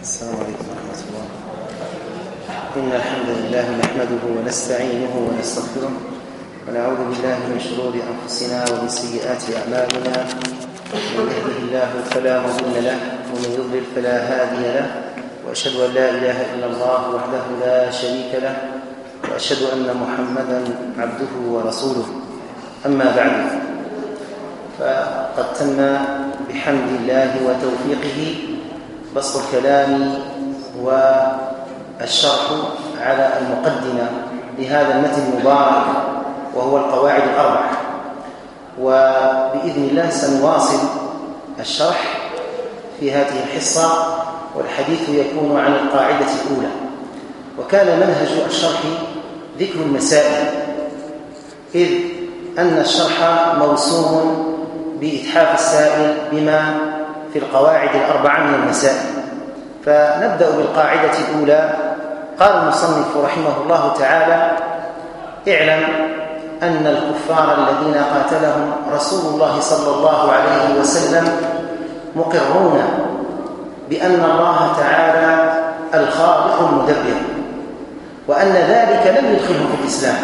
السلام عليكم ورحمة الله. إن الحمد لله نحمده ونستعينه ونستغفره ونعوذ بالله من شرور أنفسنا ومن سيئات أعمالنا. من يهده الله فلا مضل له ومن يضلل فلا هادي له. وأشهد أن لا إله إلا الله وحده لا شريك له. وأشهد أن محمدا عبده ورسوله. أما بعد فقد تم بحمد الله وتوفيقه بسط الكلام والشرح على المقدمة لهذا المتن المبارك وهو القواعد الأربع. وبإذن الله سنواصل الشرح في هذه الحصة والحديث يكون عن القاعدة الأولى. وكان منهج الشرح ذكر المسائل إذ أن الشرح موسوم بإتحاف السائل بما في القواعد الأربعة من المسائل فنبدأ بالقاعدة الأولى. قال المصنف رحمه الله تعالى اعلم أن الكفار الذين قاتلهم رسول الله صلى الله عليه وسلم مقرون بأن الله تعالى الخالق المدبر وأن ذلك لم يدخلهم في الإسلام.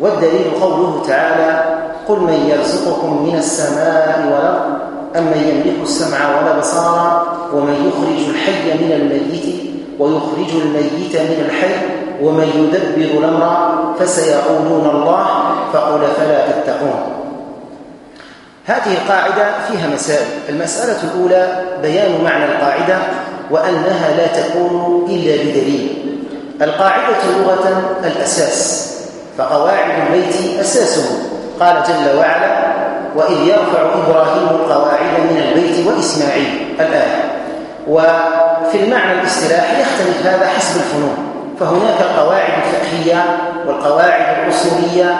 والدليل قوله تعالى قل من يرزقكم من السماء والأرض أمن يملك السمع والأبصار ومن يخرج الحي من الميت ويخرج الميت من الحي ومن يدبر الأمر فسيقولون الله فقل فلا تتقون. هذه القاعدة فيها مسائل. المسألة الأولى بيان معنى القاعدة وأنها لا تكون إلا بدليل. القاعدة لغة الأساس فقواعد البيت أساسه. قال جل وعلا وإذ يرفع إبراهيم القواعد من البيت وإسماعيل الآية وفي المعنى الاصطلاحي يختلف هذا حسب الفنون. فهناك القواعد الفقهية والقواعد الأصولية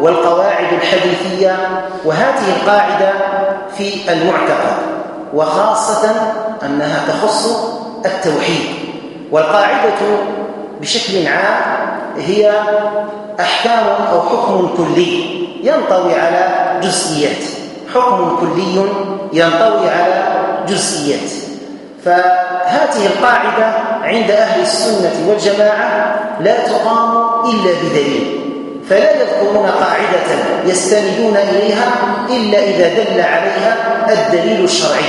والقواعد الحديثية وهذه القاعدة في المعتقد وخاصة أنها تخص التوحيد. والقاعدة بشكل عام هي أحكام أو حكم كلي. ينطوي على جزئيات. حكم كلي ينطوي على جزئيات. فهذه القاعدة عند أهل السنة والجماعة لا تقام إلا بدليل. فلا يذكرون قاعدة يستندون إليها إلا إذا دل عليها الدليل الشرعي.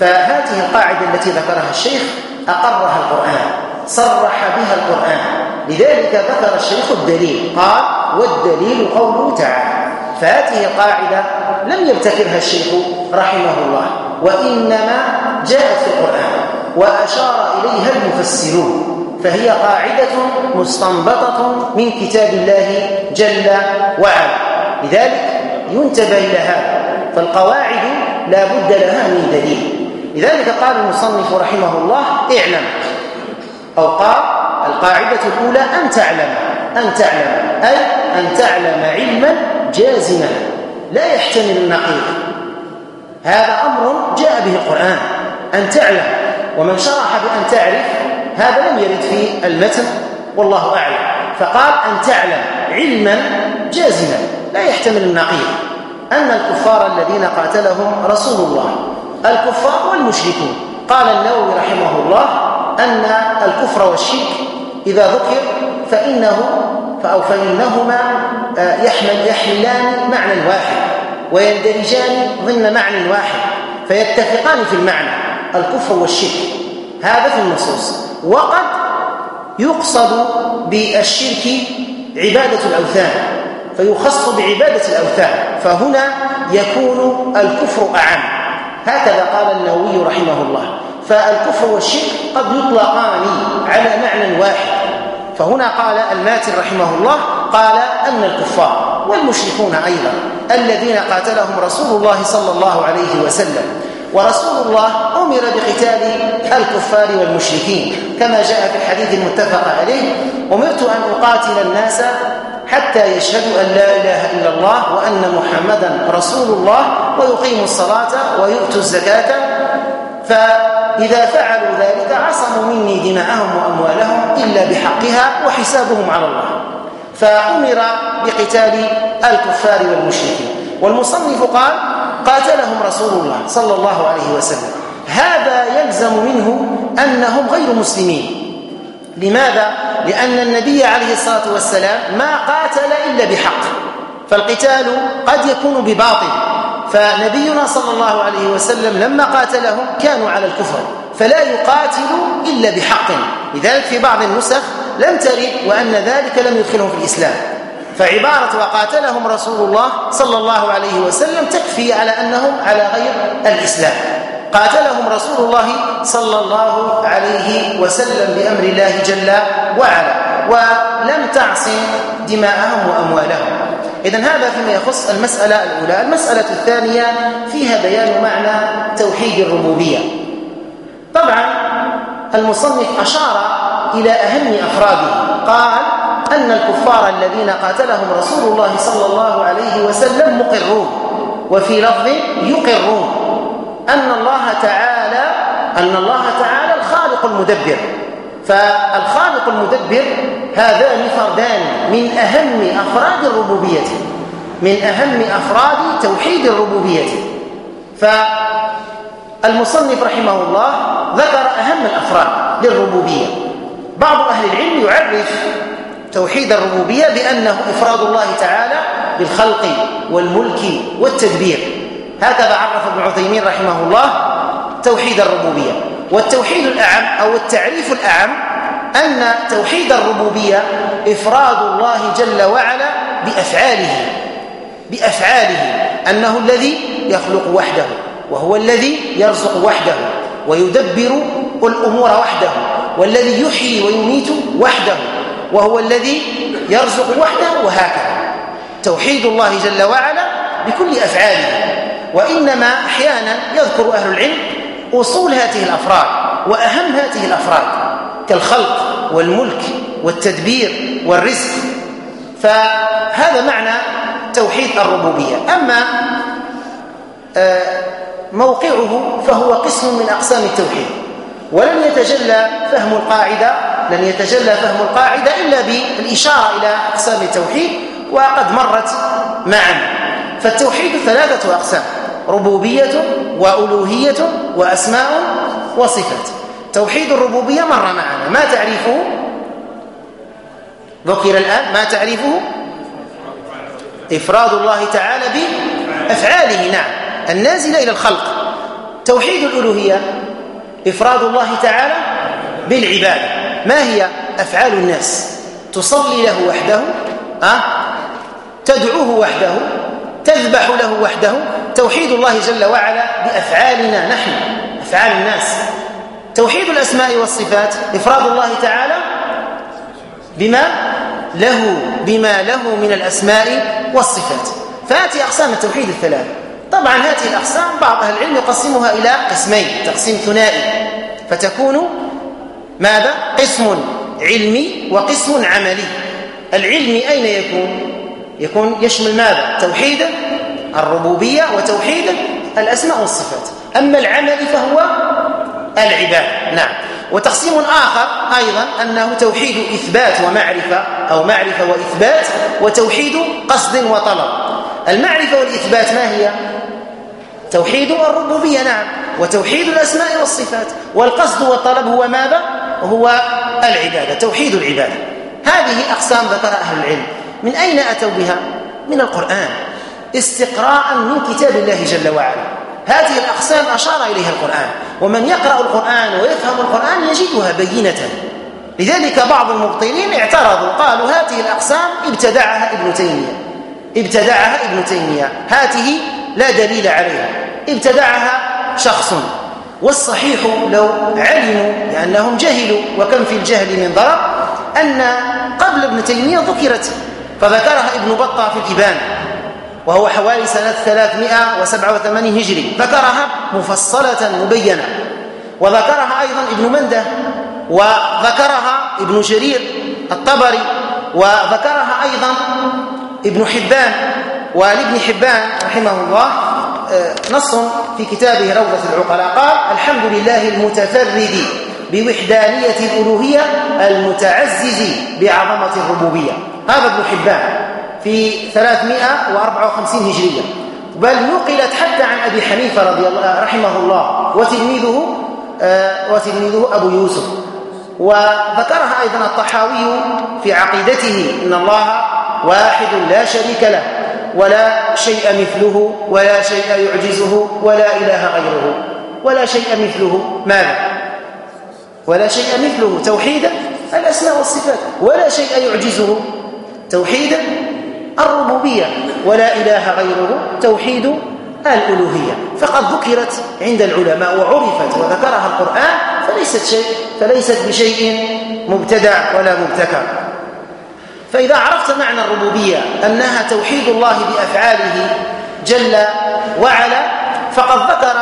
فهذه القاعدة التي ذكرها الشيخ أقرها القرآن. صرح بها القرآن. لذلك ذكر الشيخ الدليل. قال والدليل قوله تعالى. فهذه القاعدة لم يبتكرها الشيخ رحمه الله. وإنما جاءت في القرآن وأشار إليها المفسرون. فهي قاعدة مستنبطة من كتاب الله جل وعلا. لذلك ينتبه إلى هذا. فالقواعد لا بد لها من دليل. لذلك قال المصنف رحمه الله اعلم. أو قال القاعدة الأولى أن تعلم أن تعلم أي أن تعلم علما جازما لا يحتمل النقيض. هذا أمر جاء به القرآن أن تعلم. ومن شرح بأن تعرف هذا لم يرد في المتن والله أعلم. فقال أن تعلم علما جازما لا يحتمل النقيض. أن الكفار الذين قاتلهم رسول الله الكفار والمشركون قال النووي رحمه الله أن الكفر والشرك إذا ذكر فإنه أو فإنهما يحمل يحملان معنى واحد ويندرجان ضمن معنى واحد فيتفقان في المعنى الكفر والشرك. هذا في النصوص. وقد يقصد بالشرك عبادة الأوثان فيخص بعبادة الأوثان فهنا يكون الكفر أعم. هكذا قال النووي رحمه الله. فالكفر والشرك قد يطلقان على معنى واحد. فهنا قال الماتر رحمه الله قال أن الكفار والمشركون أيضا الذين قاتلهم رسول الله صلى الله عليه وسلم ورسول الله أمر بقتال الكفار والمشركين كما جاء في الحديث المتفق عليه أمرت أن أقاتل الناس حتى يشهدوا أن لا إله إلا الله وأن محمدا رسول الله ويقيموا الصلاة ويؤتوا الزكاة. فإذا فعلوا ذلك عصموا مني دماءهم وأموالهم إلا بحقها وحسابهم على الله. فأمر بقتال الكفار والمشركين. والمصنف قال قاتلهم رسول الله صلى الله عليه وسلم. هذا يلزم منه أنهم غير مسلمين. لماذا؟ لأن النبي عليه الصلاة والسلام ما قاتل إلا بحق. فالقتال قد يكون بباطل. فنبينا صلى الله عليه وسلم لما قاتلهم كانوا على الكفر فلا يقاتل إلا بحق. لذلك في بعض النسخ لم ترد وأن ذلك لم يدخلهم في الإسلام. فعبارة وقاتلهم رسول الله صلى الله عليه وسلم تكفي على أنهم على غير الإسلام. قاتلهم رسول الله صلى الله عليه وسلم بأمر الله جل وعلا ولم تعصم دماءهم وأموالهم. إذن هذا فيما يخص المسألة الأولى. المسألة الثانية فيها بيان معنى توحيد الربوبية. طبعا المصنف أشار إلى أهم أفراده. قال أن الكفار الذين قاتلهم رسول الله صلى الله عليه وسلم مقرون وفي لفظ يقرون. أن الله تعالى أن الله تعالى الخالق المدبر. فالخالق المدبر هذان فردان من أهم أفراد الربوبية من أهم أفراد توحيد الربوبية. فالمصنف رحمه الله ذكر أهم الأفراد للربوبية. بعض أهل العلم يعرف توحيد الربوبية بأنه إفراد الله تعالى بالخلق والملك والتدبير. هكذا عرف ابن عثيمين رحمه الله توحيد الربوبية. والتوحيد الأعم أو التعريف الأعم أن توحيد الربوبية إفراد الله جل وعلا بأفعاله بأفعاله أنه الذي يخلق وحده وهو الذي يرزق وحده ويدبر الأمور وحده والذي يحيي ويميت وحده وهو الذي يرزق وحده وهكذا. توحيد الله جل وعلا بكل أفعاله. وإنما أحيانا يذكر أهل العلم أصول هذه الأفراد وأهم هذه الأفراد كالخلق والملك والتدبير والرزق. فهذا معنى توحيد الربوبية. أما آه، موقعه فهو قسم من أقسام التوحيد. ولن يتجلى فهم القاعدة لن يتجلى فهم القاعدة إلا بالإشارة إلى أقسام التوحيد وقد مرت معا. فالتوحيد ثلاثة أقسام. ربوبية وألوهية وأسماء وصفات. توحيد الربوبية مر معنا. ما تعريفه؟ ذكر الآن. ما تعريفه؟ إفراد الله تعالى بأفعاله. نعم. النازلة إلى الخلق. توحيد الألوهية إفراد الله تعالى بالعبادة ما هي أفعال الناس؟ تصلي له وحده أه؟ تدعوه وحده تذبح له وحده توحيد الله جل وعلا بأفعالنا نحن أفعال الناس. توحيد الأسماء والصفات إفراد الله تعالى بما له بما له من الأسماء والصفات. فهذه أقسام التوحيد الثلاث. طبعا هذه الأقسام بعض أهل العلم يقسمها إلى قسمين تقسيم ثنائي. فتكون ماذا؟ قسم علمي وقسم عملي. العلمي أين يكون؟ يكون يشمل ماذا؟ توحيد الربوبية وتوحيد الأسماء والصفات. أما العمل فهو العبادة. نعم. وتقسيم آخر أيضا أنه توحيد إثبات ومعرفة أو معرفة وإثبات وتوحيد قصد وطلب. المعرفة والإثبات ما هي؟ توحيد الربوبية. نعم. وتوحيد الأسماء والصفات. والقصد والطلب هو ماذا؟ هو العبادة توحيد العبادة. هذه أقسام ذكرها أهل العلم. من أين أتوا بها؟ من القرآن استقراء من كتاب الله جل وعلا. هذه الأقسام أشار إليها القرآن. ومن يقرأ القرآن ويفهم القرآن يجدها بينة. لذلك بعض المبطلين اعترضوا قالوا هذه الأقسام ابتدعها ابن تيمية. ابتدعها ابن تيمية. هذه لا دليل عليها. ابتدعها شخص. والصحيح لو علموا لأنهم جهلوا وكم في الجهل من ضرر أن قبل ابن تيمية ذكرت فذكرها ابن بطة في الإبان وهو حوالي سنة 387 هجري. ذكرها مفصلة مبينة. وذكرها أيضا ابن مندة وذكرها ابن جرير الطبري وذكرها أيضا ابن حبان. ولابن حبان رحمه الله آه، نص في كتابه روضة العقلاء. قال الحمد لله المتفرد بوحدانية الألوهية المتعزز بعظمة الربوبية. هذا ابن حبان في 354 هجرية. بل نقلت حتى عن أبي حنيفة رضي الله رحمه الله وتلميذه آه، وتلميذه أبو يوسف. وذكرها أيضا الطحاوي في عقيدته إن الله واحد لا شريك له ولا شيء مثله ولا شيء يعجزه ولا إله غيره. ولا شيء مثله ماذا؟ ولا شيء مثله توحيدا الأسماء والصفات. ولا شيء يعجزه. توحيدا الربوبية ولا إله غيره توحيد الألوهية. فقد ذكرت عند العلماء وعرفت وذكرها القرآن فليست شيء فليست بشيء مبتدع ولا مبتكر. فإذا عرفت معنى الربوبية أنها توحيد الله بأفعاله جل وعلا فقد ذكر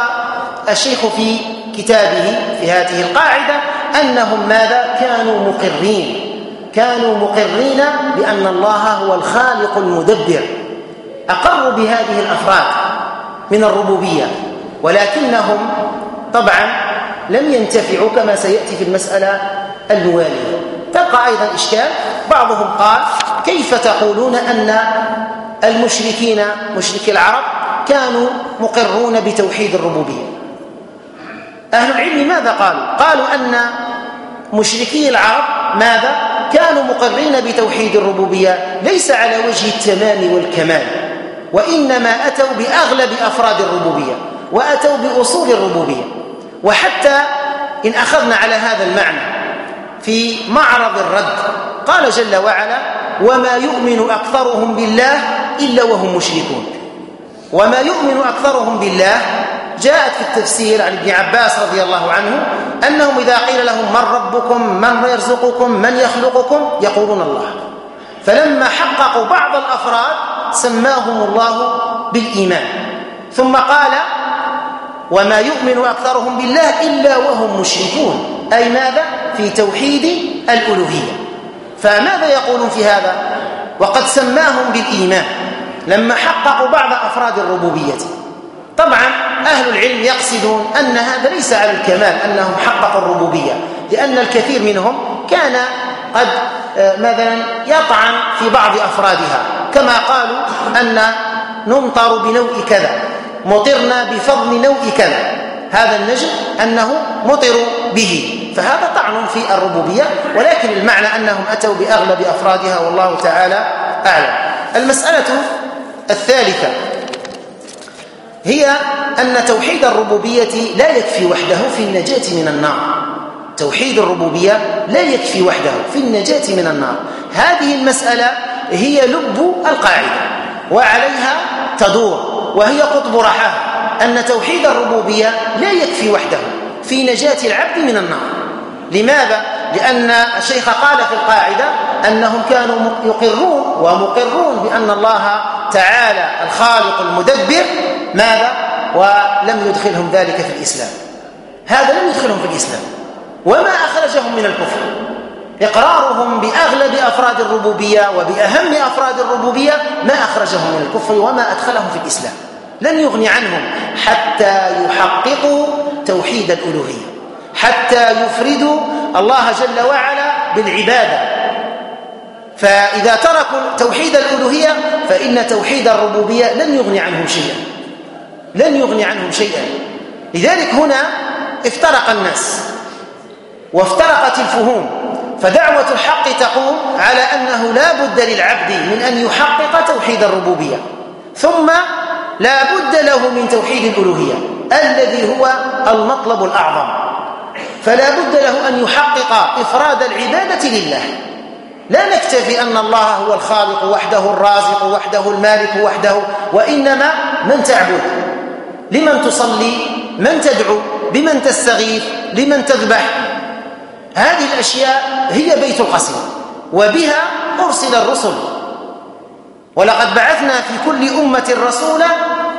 الشيخ في كتابه في هذه القاعدة أنهم ماذا؟ كانوا مقرين. كانوا مقرين بأن الله هو الخالق المدبر أقروا بهذه الأفراد من الربوبية ولكنهم طبعا لم ينتفعوا كما سيأتي في المسألة الموالية. تبقى أيضا إشكال بعضهم قال كيف تقولون أن المشركين مشركي العرب كانوا مقرون بتوحيد الربوبية؟ أهل العلم ماذا قالوا؟ قالوا أن مشركي العرب ماذا؟ كانوا مقرين بتوحيد الربوبية ليس على وجه التمام والكمال وإنما أتوا بأغلب أفراد الربوبية وأتوا بأصول الربوبية وحتى إن أخذنا على هذا المعنى في معرض الرد قال جل وعلا وما يؤمن أكثرهم بالله إلا وهم مشركون وما يؤمن أكثرهم بالله جاءت في التفسير عن ابن عباس رضي الله عنه أنهم إذا قيل لهم من ربكم من يرزقكم من يخلقكم يقولون الله. فلما حققوا بعض الأفراد سماهم الله بالإيمان. ثم قال وما يؤمن أكثرهم بالله إلا وهم مشركون. أي ماذا؟ في توحيد الألوهية. فماذا يقولون في هذا؟ وقد سماهم بالإيمان. لما حققوا بعض أفراد الربوبية. طبعا أهل العلم يقصدون أن هذا ليس على الكمال أنهم حققوا الربوبية لأن الكثير منهم كان قد آه، مثلا يطعن في بعض أفرادها كما قالوا أن نمطر بنوء كذا مطرنا بفضل نوء كذا هذا النجم أنه مطر به فهذا طعن في الربوبية ولكن المعنى أنهم أتوا بأغلب أفرادها والله تعالى أعلم. المسألة الثالثة هي أن توحيد الربوبية لا يكفي وحده في النجاة من النار. توحيد الربوبية لا يكفي وحده في النجاة من النار. هذه المسألة هي لب القاعدة وعليها تدور وهي قطب رحاها أن توحيد الربوبية لا يكفي وحده في نجاة العبد من النار. لماذا؟ لأن الشيخ قال في القاعدة أنهم كانوا يقرون ومقرون بأن الله تعالى الخالق المدبر ماذا؟ ولم يدخلهم ذلك في الإسلام. هذا لم يدخلهم في الإسلام. وما أخرجهم من الكفر. إقرارهم بأغلب أفراد الربوبية وبأهم أفراد الربوبية ما أخرجهم من الكفر وما أدخلهم في الإسلام. لن يغني عنهم حتى يحققوا توحيد الألوهية. حتى يفردوا الله جل وعلا بالعبادة. فإذا تركوا توحيد الألوهية فإن توحيد الربوبية لن يغني عنهم شيئا. لن يغني عنهم شيئا. لذلك هنا افترق الناس وافترقت الفهوم. فدعوة الحق تقوم على أنه لا بد للعبد من أن يحقق توحيد الربوبية. ثم لا بد له من توحيد الألوهية الذي هو المطلب الأعظم. فلا بد له أن يحقق إفراد العبادة لله. لا نكتفي أن الله هو الخالق وحده الرازق وحده المالك وحده وإنما من تعبد؟ لمن تصلي؟ من تدعو؟ بمن تستغيث؟ لمن تذبح؟ هذه الأشياء هي بيت القصيد وبها أرسل الرسل. ولقد بعثنا في كل أمة رسولا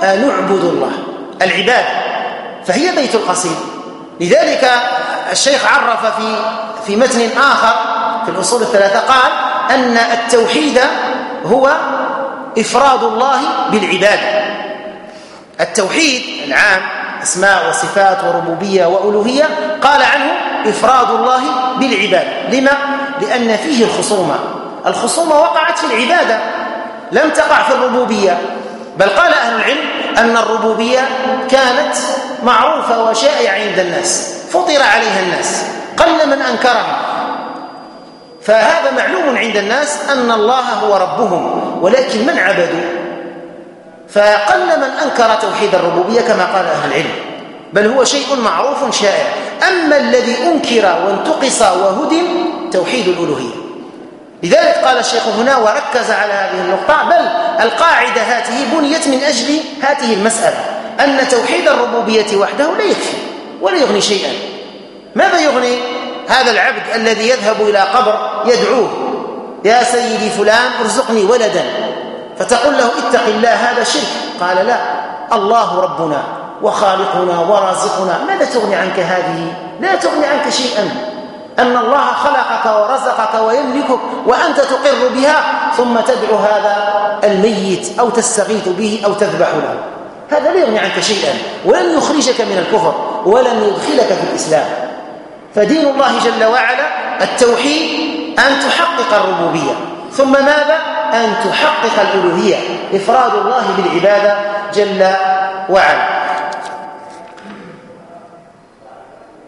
أن نعبد الله العبادة فهي بيت القصيد لذلك الشيخ عرف في في متن آخر في الأصول الثلاثة قال أن التوحيد هو إفراد الله بالعبادة. التوحيد العام أسماء وصفات وربوبية وألوهية قال عنه إفراد الله بالعباده لما؟ لأن فيه الخصومة. الخصومة وقعت في العبادة لم تقع في الربوبية. بل قال أهل العلم أن الربوبية كانت معروفة وشائعة عند الناس فطر عليها الناس قل من أنكرها. فهذا معلوم عند الناس أن الله هو ربهم ولكن من عبدوا؟ فقل من أنكر توحيد الربوبية كما قال أهل العلم بل هو شيء معروف شائع. أما الذي أنكر وانتقص وهدم توحيد الألوهية. لذلك قال الشيخ هنا وركز على هذه النقطة بل القاعدة هذه بنيت من أجل هذه المسألة أن توحيد الربوبية وحده لا يكفي ولا يغني شيئا. ماذا يغني؟ هذا العبد الذي يذهب إلى قبر يدعوه يا سيدي فلان ارزقني ولدا. فتقول له اتق الله هذا شرك. قال لا الله ربنا وخالقنا ورازقنا. ماذا تغني عنك هذه؟ لا تغني عنك شيئا. أن الله خلقك ورزقك ويملكك وأنت تقر بها ثم تدعو هذا الميت أو تستغيث به أو تذبح له. هذا لا يغني عنك شيئا. ولن يخرجك من الكفر ولن يدخلك في الإسلام. فدين الله جل وعلا التوحيد أن تحقق الربوبية. ثم ماذا؟ أن تحقق الألوهية إفراد الله بالعبادة جل وعلا.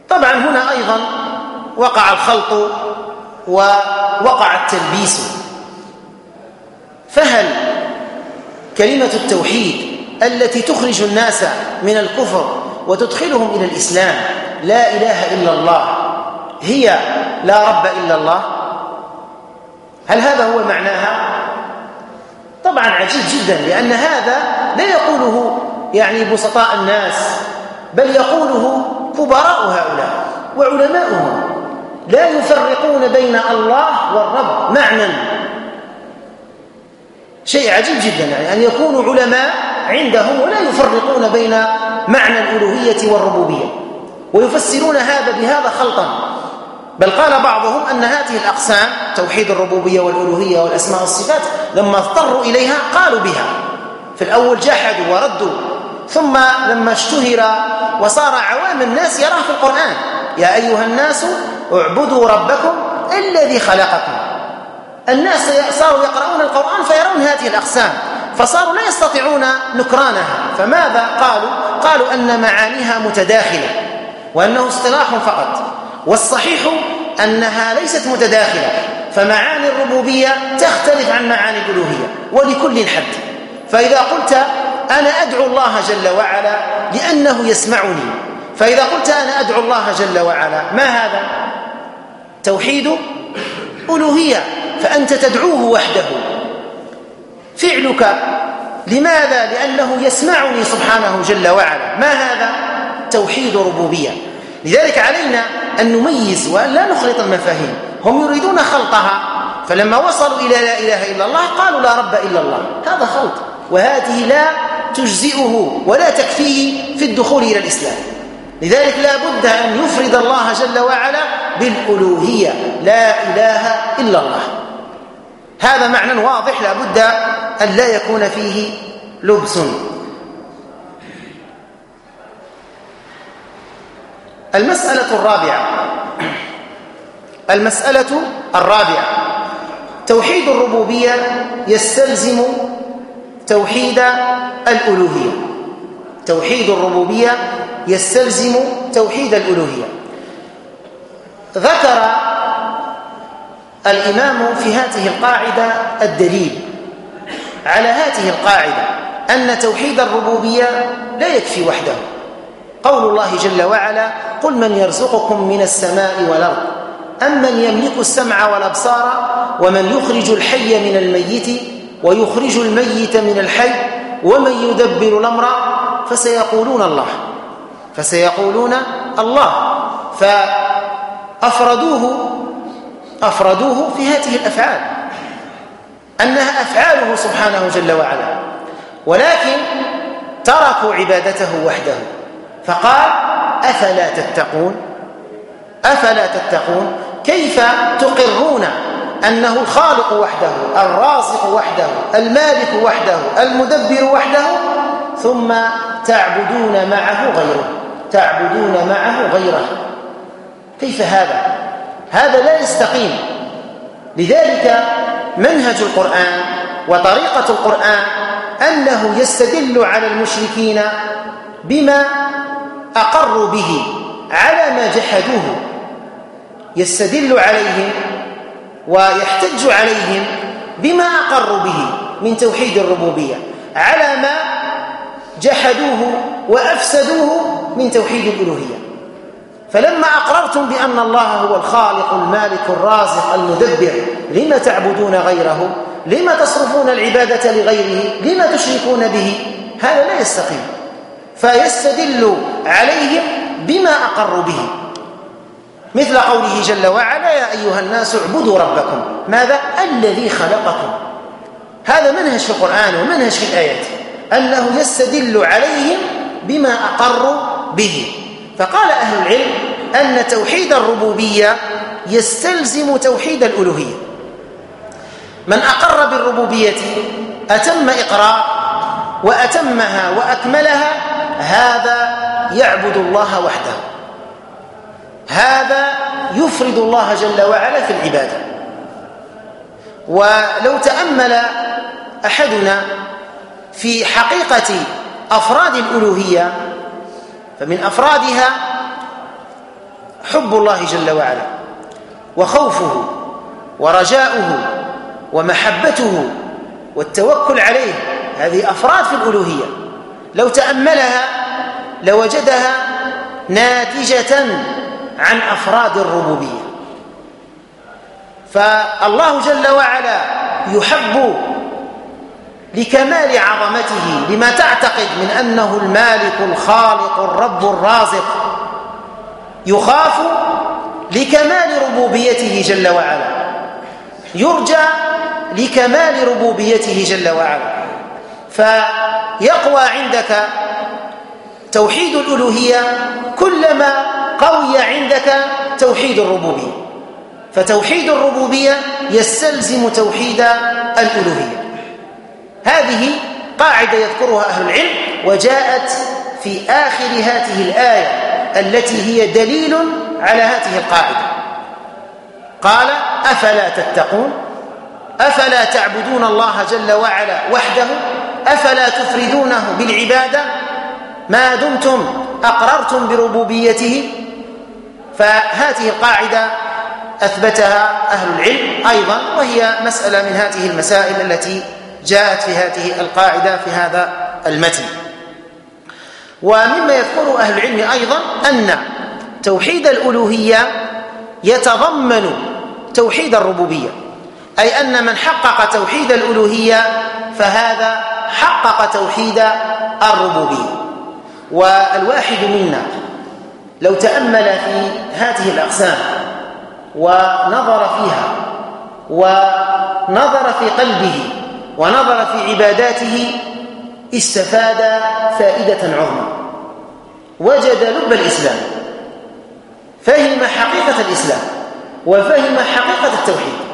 طبعا هنا أيضا وقع الخلط ووقع التلبيس. فهل كلمة التوحيد التي تخرج الناس من الكفر وتدخلهم إلى الإسلام لا إله إلا الله هي لا رب إلا الله؟ هل هذا هو معناها؟ طبعا عجيب جدا لأن هذا لا يقوله يعني بسطاء الناس بل يقوله كبراء هؤلاء وعلماؤهم. لا يفرقون بين الله والرب معنى شيء عجيب جدا يعني أن يكونوا علماء عندهم ولا يفرقون بين معنى الألوهية والربوبية. ويفسرون هذا بهذا خلطا. بل قال بعضهم أن هذه الأقسام توحيد الربوبية والألوهية والأسماء والصفات لما اضطروا إليها قالوا بها. في الأول جحدوا وردوا ثم لما اشتهر وصار عوام الناس يراه في القرآن يا أيها الناس اعبدوا ربكم الذي خلقكم. الناس صاروا يقرؤون القرآن فيرون هذه الأقسام فصاروا لا يستطيعون نكرانها. فماذا قالوا؟ قالوا أن معانيها متداخلة وأنه اصطلاح فقط. والصحيح أنها ليست متداخلة فمعاني الربوبية تختلف عن معاني الألوهية ولكل حد. فإذا قلت أنا أدعو الله جل وعلا لأنه يسمعني فإذا قلت أنا أدعو الله جل وعلا ما هذا؟ توحيد ألوهية فأنت تدعوه وحده. فعلك لماذا؟ لأنه يسمعني سبحانه جل وعلا. ما هذا؟ توحيد ربوبية. لذلك علينا أن نميز وأن لا نخلط المفاهيم. هم يريدون خلطها فلما وصلوا إلى لا إله إلا الله قالوا لا رب إلا الله. هذا خلط وهذه لا تجزئه ولا تكفيه في الدخول إلى الإسلام. لذلك لا بد أن يفرد الله جل وعلا بالألوهية لا إله إلا الله. هذا معنى واضح لا بد أن لا يكون فيه لبس. المسألة الرابعة. المسألة الرابعة. توحيد الربوبية يستلزم توحيد الألوهية. توحيد الربوبية يستلزم توحيد الألوهية. ذكر الإمام في هذه القاعدة الدليل على هذه القاعدة أن توحيد الربوبية لا يكفي وحده. قول الله جل وعلا قل من يرزقكم من السماء والأرض أمن يملك السمع والأبصار ومن يخرج الحي من الميت ويخرج الميت من الحي ومن يدبر الأمر فسيقولون الله فسيقولون الله فأفردوه أفردوه في هذه الأفعال أنها أفعاله سبحانه جل وعلا ولكن تركوا عبادته وحده فقال أفلا تتقون؟ أفلا تتقون؟ كيف تقرون أنه الخالق وحده الرازق وحده المالك وحده المدبر وحده؟ ثم تعبدون معه غيره تعبدون معه غيره. كيف هذا؟ هذا لا يستقيم. لذلك منهج القرآن وطريقة القرآن أنه يستدل على المشركين بما أقروا به على ما جحدوه. يستدل عليهم ويحتج عليهم بما أقروا به من توحيد الربوبية. على ما جحدوه وأفسدوه من توحيد الألوهية. فلما أقررتم بأن الله هو الخالق المالك الرازق المدبر لما تعبدون غيره؟ لما تصرفون العبادة لغيره؟ لما تشركون به؟ هذا لا يستقيم. فيستدل عليهم بما أقروا به. مثل قوله جل وعلا يا أيها الناس اعبدوا ربكم. ماذا؟ الذي خلقكم. هذا منهج في القرآن ومنهج في الآيات. أنه يستدل عليهم بما أقروا به. فقال أهل العلم أن توحيد الربوبية يستلزم توحيد الألوهية. من أقر بالربوبية أتم إقرار وأتمها وأكملها هذا يعبد الله وحده. هذا يفرد الله جل وعلا في العبادة. ولو تأمل أحدنا في حقيقة أفراد الألوهية فمن أفرادها حب الله جل وعلا وخوفه ورجاؤه ومحبته والتوكل عليه هذه أفراد في الألوهية. لو تأملها لوجدها ناتجة عن أفراد الربوبية. فالله جل وعلا يحب لكمال عظمته لما تعتقد من أنه المالك الخالق الرب الرازق. يخاف لكمال ربوبيته جل وعلا. يرجى لكمال ربوبيته جل وعلا. فيقوى عندك توحيد الألوهية كلما قوي عندك توحيد الربوبية. فتوحيد الربوبية يستلزم توحيد الألوهية. هذه قاعدة يذكرها أهل العلم وجاءت في آخر هذه الآية التي هي دليل على هذه القاعدة. قال أفلا تتقون؟ أفلا تعبدون الله جل وعلا وحده؟ أفلا تفردونه بالعبادة؟ ما دمتم أقررتم بربوبيته؟ فهذه القاعدة أثبتها أهل العلم أيضا وهي مسألة من هذه المسائل التي جاءت في هذه القاعدة في هذا المتن. ومما يذكره أهل العلم أيضا أن توحيد الألوهية يتضمن توحيد الربوبية أي أن من حقق توحيد الألوهية فهذا حقق توحيد الربوبية. والواحد منا لو تأمل في هذه الأقسام ونظر فيها ونظر في قلبه ونظر في عباداته استفاد فائدة عظمى. وجد لب الإسلام فهم حقيقة الإسلام وفهم حقيقة التوحيد.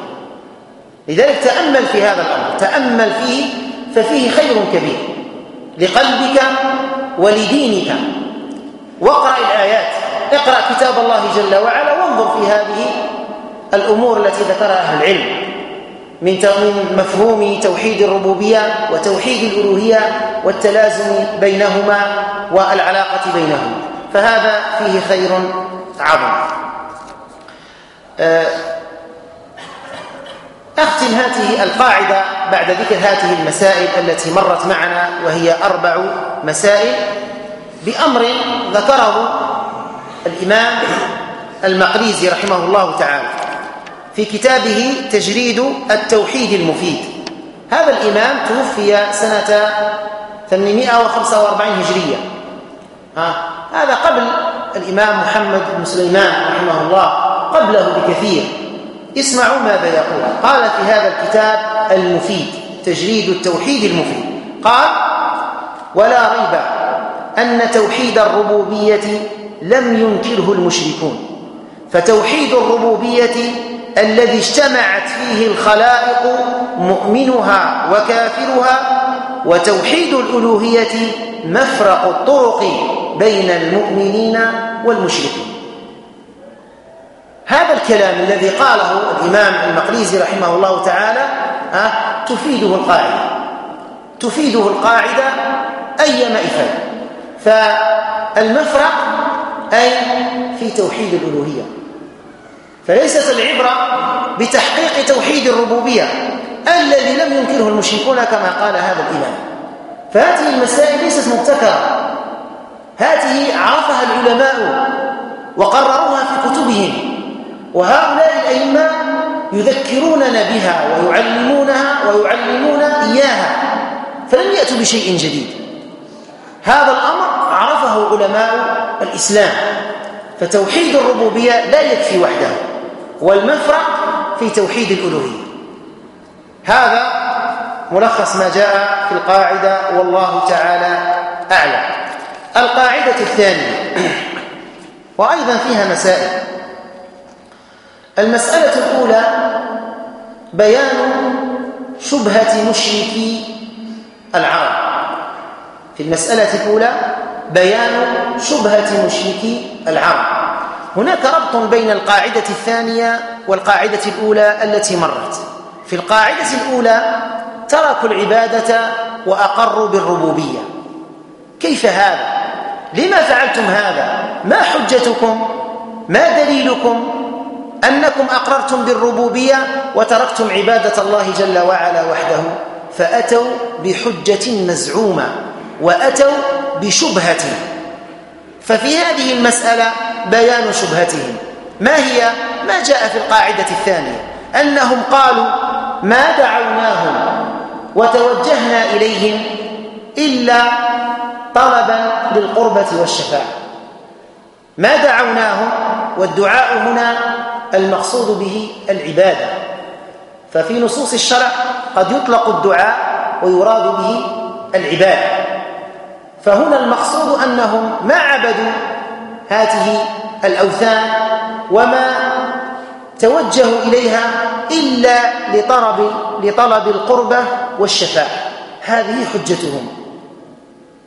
لذلك تأمل في هذا الأمر. تأمل فيه ففيه خير كبير لقلبك ولدينك. واقرأ الآيات. اقرأ كتاب الله جل وعلا وانظر في هذه الأمور التي ذكرها أهل العلم. من مفهوم توحيد الربوبية وتوحيد الألوهية والتلازم بينهما والعلاقة بينهما. فهذا فيه خير عظيم. آه، أختم هذه القاعدة بعد ذكر هذه المسائل التي مرت معنا وهي أربع مسائل بأمر ذكره الإمام المقريزي رحمه الله تعالى في كتابه تجريد التوحيد المفيد. هذا الإمام توفي سنة 845 هجرية. ها هذا قبل الإمام محمد بن سليمان رحمه الله قبله بكثير. اسمعوا ماذا يقول. قال في هذا الكتاب المفيد تجريد التوحيد المفيد. قال ولا ريب أن توحيد الربوبية لم ينكره المشركون. فتوحيد الربوبية الذي اجتمعت فيه الخلائق مؤمنها وكافرها وتوحيد الألوهية مفرق الطرق بين المؤمنين والمشركين. هذا الكلام الذي قاله الإمام المقريزي رحمه الله تعالى تفيده القاعدة. تفيده القاعدة أيما إفادة فالمفرق أي في توحيد الألوهية. فليست العبرة بتحقيق توحيد الربوبية الذي لم ينكره المشركون كما قال هذا الإمام. فهذه المسائل ليست مبتكرة. هذه عرفها العلماء وقرروها في كتبهم. وهؤلاء الأئمة يذكروننا بها ويعلمونها ويعلمون إياها فلم يأتوا بشيء جديد. هذا الأمر عرفه علماء الإسلام فتوحيد الربوبية لا يكفي وحده والمفرق في توحيد الألوهية. هذا ملخص ما جاء في القاعدة والله تعالى أعلم. القاعدة الثانية وأيضا فيها مسائل. المسألة الأولى بيان شبهة مشركي العرب في المسألة الأولى بيان شبهة مشركي العرب هناك ربط بين القاعدة الثانية والقاعدة الأولى التي مرت في القاعدة الأولى تركوا العبادة وأقروا بالربوبية كيف هذا؟ لما فعلتم هذا؟ ما حجتكم؟ ما دليلكم؟ أنكم أقررتم بالربوبية وتركتم عبادة الله جل وعلا وحده فأتوا بحجة مزعومة وأتوا بشبهة. ففي هذه المسألة بيان شبهتهم. ما هي؟ ما جاء في القاعدة الثانية. أنهم قالوا ما دعوناهم وتوجهنا إليهم إلا طلبا للقربة والشفاعة. ما دعوناهم والدعاء هنا المقصود به العبادة. ففي نصوص الشرع قد يطلق الدعاء ويراد به العبادة. فهنا المقصود أنهم ما عبدوا هذه الأوثان وما توجهوا إليها إلا لطلب لطلب القربة والشفاعة هذه حجتهم.